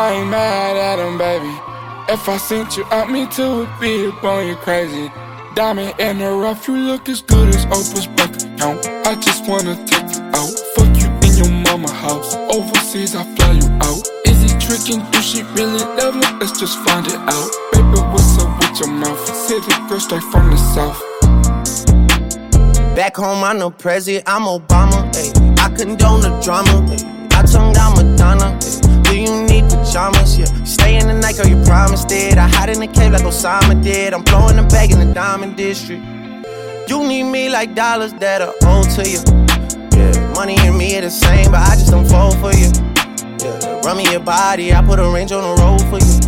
I ain't mad at him, baby. If I sent you out, me too would be upon you crazy. Diamond in the rough, you look as good as Oprah's bank account. I just wanna take you out, fuck you in your mama house. Overseas, I fly you out. Is he tricking? Do she really love me? Let's just find it out. Baby, what's up with your mouth? City girl straight from the south. Back home, I'm no president, I'm Obama. Ay. I condone the drama. Ay. I tongue down Madonna. Ay. Do you pajamas? Yeah. Stay in the night, girl, you promised it. I hide in the cave like Osama did. I'm blowing the bag in the diamond district. You need me like dollars that are owed to you. Yeah, money and me are the same, but I just don't fall for you. Yeah, run me your body, I put a range on the road for you.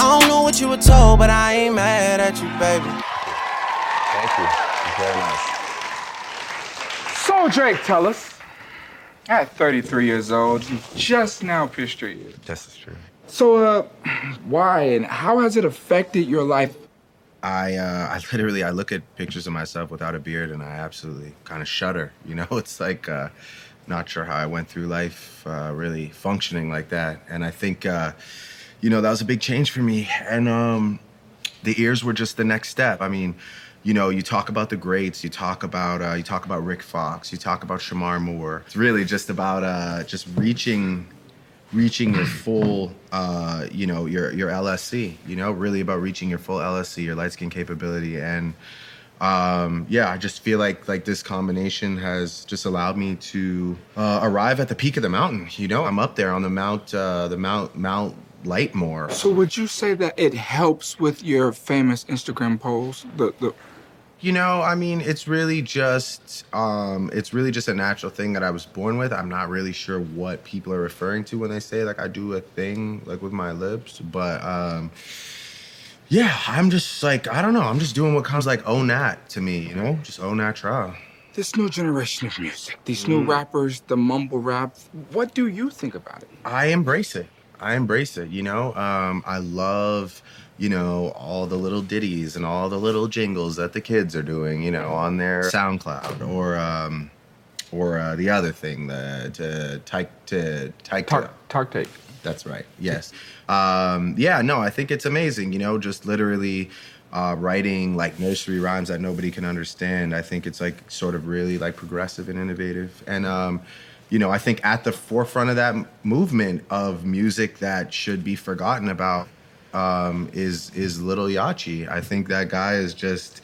I don't know what you were told, but I ain't mad at you, baby. Thank you. Very nice. So, Drake, tell us. At 33 years old, you just now pierced your ear. This is true. So, uh, why and how has it affected your life? I uh, I literally I look at pictures of myself without a beard and I absolutely kind of shudder. You know, it's like uh, not sure how I went through life uh, really functioning like that. And I think uh, you know that was a big change for me. And um, the ears were just the next step. I mean, you know, you talk about the greats, you talk about uh, you talk about Rick Fox, you talk about Shemar Moore. It's really just about uh, just reaching reaching your full uh, you know your your LSC you know really about reaching your full LSC your light skin capability and um, yeah I just feel like like this combination has just allowed me to uh, arrive at the peak of the mountain you know I'm up there on the mount uh, the mount Mount Lightmore So, would you say that it helps with your famous Instagram posts? The the You know, I mean, it's really just um it's really just a natural thing that I was born with. I'm not really sure what people are referring to when they say like I do a thing like with my lips, but um yeah, I'm just like I don't know. I'm just doing what comes like oh nat to me, you know? Just oh natural. this new generation of music, these new rappers, the mumble rap. What do you think about it? I embrace it. I embrace it, you know? Um, I love, you know, all the little ditties and all the little jingles that the kids are doing, you know, on their SoundCloud or um or uh, the other thing, the to type to type Talk, talk take. that's right. Yes. Um, yeah, no, I think it's amazing, you know, just literally uh, writing like nursery rhymes that nobody can understand. I think it's like sort of really like progressive and innovative. And, um, you know, I think at the forefront of that movement of music that should be forgotten about um, is is Little Yachi. I think that guy is just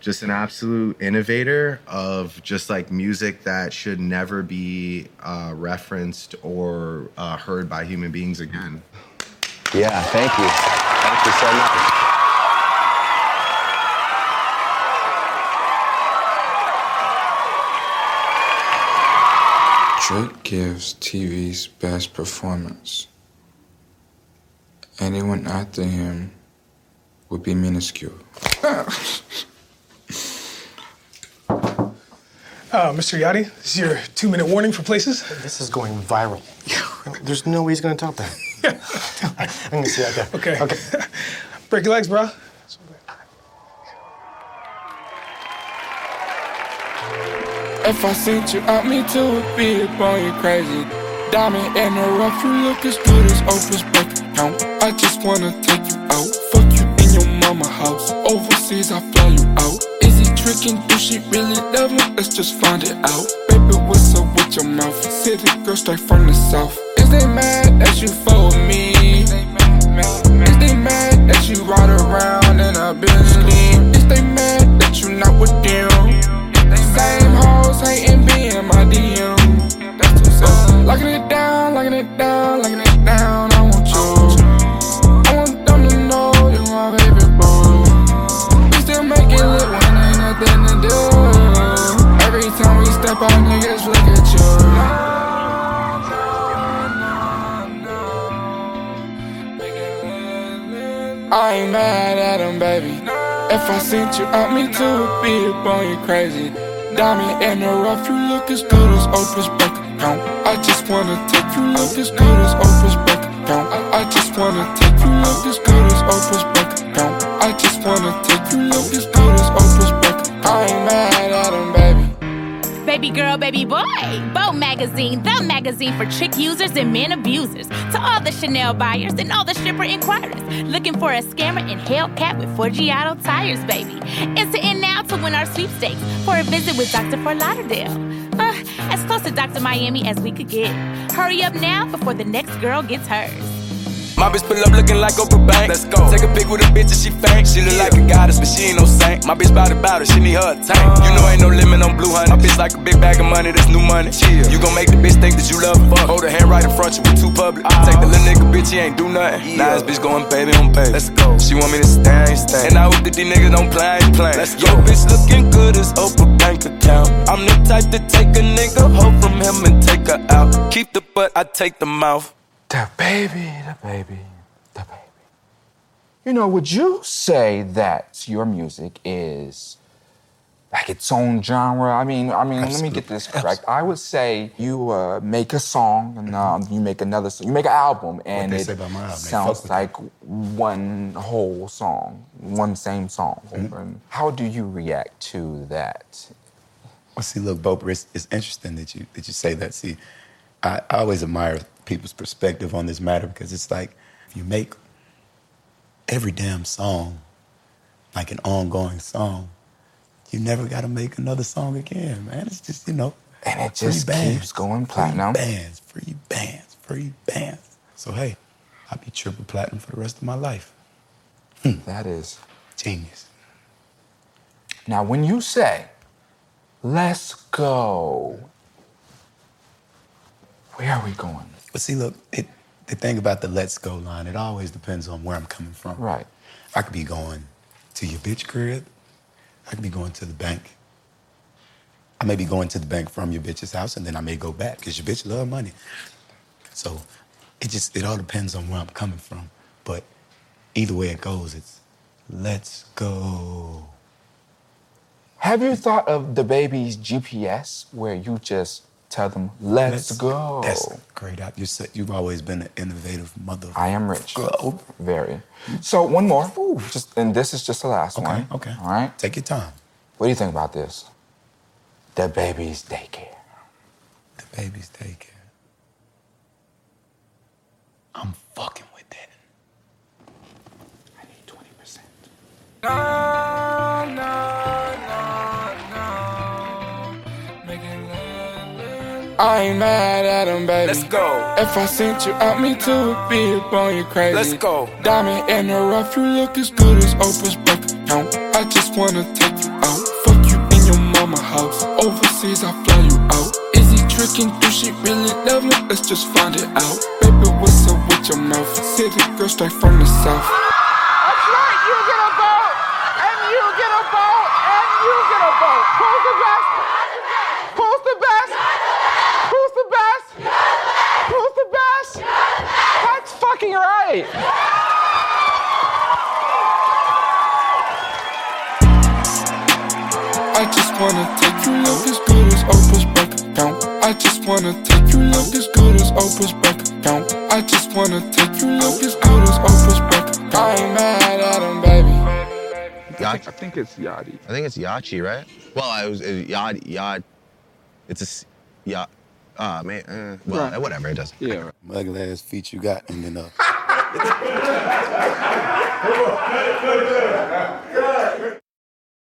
just an absolute innovator of just like music that should never be uh, referenced or uh, heard by human beings again. Yeah, thank you. Thank you so much. Drake gives TV's best performance. Anyone after him would be minuscule. Uh, Mr. Yachty, this is your two minute warning for places. This is going viral. There's no way he's gonna top that. I'm gonna see that there. Okay. Okay. Break your legs, bro. If I sent you out, me too would be upon you crazy. Diamond in the rough, you look as good as Oprah's bank account. I just wanna take you out, fuck you in your mama house. Overseas, I fly you out. Is he tricking? Do she really love me? Let's just find it out. Baby, what's up with your mouth? City girl straight from the south. Is they mad that you with me? Baby. If I sent you out, me too be upon you crazy. Diamond in the rough, you look as good as Oprah's bank account. I just wanna take you look as good as Oprah's bank account. I just wanna take you look as good as Oprah's bank account. I just wanna take you look as good as Oprah's bank. I ain't mad baby. Girl, baby boy. Boat Magazine, the magazine for chick users and men abusers. To all the Chanel buyers and all the shipper inquirers. Looking for a scammer in Hellcat with Forgiato tires, baby. Enter in now to win our sweepstakes for a visit with Dr. Fort Lauderdale. Uh, as close to Dr. Miami as we could get. Hurry up now before the next girl gets hers. My bitch pull up looking like Oprah Bank. Let's go. Take a pic with a bitch and she faint. She look like a goddess, but she ain't no saint. My bitch bout about it, she need her a tank. Uh. You know ain't no limit on blue honey. My bitch like a big bag of money, that's new money. Chill. You gon' make the bitch think that you love fuck. Hold her hand right in front, you be too public. I take the little nigga bitch, he ain't do nothing. Now this bitch going baby on baby. Let's go. She want me to stay, stay. And I hope that these niggas don't play, playing. Let's go. Yo, bitch looking good as Oprah bank account. I'm the type to take a nigga hoe from him and take her out. Keep the butt, I take the mouth. The baby, the baby, the baby. You know, would you say that your music is like its own genre? I mean, I mean, let me get this correct. I would say you uh, make a song and um, you make another song. You make an album and it say about my album, sounds like one whole song, one same song. Mm-hmm. How do you react to that? Well, see, look, Boper, it's, it's interesting that you that you say that. See, I, I always admire people's perspective on this matter because it's like if you make every damn song like an ongoing song, you never got to make another song again, man. It's just you know, And it just bands, keeps going platinum. free bands, free bands, free bands. So hey, I'll be triple platinum for the rest of my life. Hmm. That is Genius. Now, when you say, let's go, where are we going? But see, look, it, the thing about the let's go line, it always depends on where I'm coming from. Right. I could be going to your bitch crib. I could be going to the bank. I may be going to the bank from your bitch's house, and then I may go back because your bitch love money. So it just it all depends on where I'm coming from. But either way it goes, it's let's go. Have you thought of the baby's GPS where you just tell them, let's, go? That's great. You said you've always been an innovative mother. I am rich. Go. Very. So, one more. Just, and this is just the last Okay, one. okay. All right. Take your time. What do you think about this? The baby's daycare. The baby's daycare. I'm fucking I ain't mad at him, baby. Let's go. If I sent you out, me too would be upon you crazy. Let's go. Diamond in the rough, you look as good as Oprah's bank account. I just wanna take you out. Fuck you in your mama house. Overseas, I fly you out. Is he tricking? Do she really love me? Let's just find it out. Baby, what's up with your mouth? City girl straight from the south. Wanna take you look as good as Oprah's bank account. I just wanna take you look as good as Oprah's bank account. I just wanna take you look as good as Oprah's bank account. I ain't mad at him, baby. Yacht, I think it's Yachty. I think it's Yachi, right? Well, I was it, yacht, yacht. It's a s- yacht. Ah, man. Uh, well, Right. whatever. It doesn't. Yeah. Ugly ass feet you got, and then uh.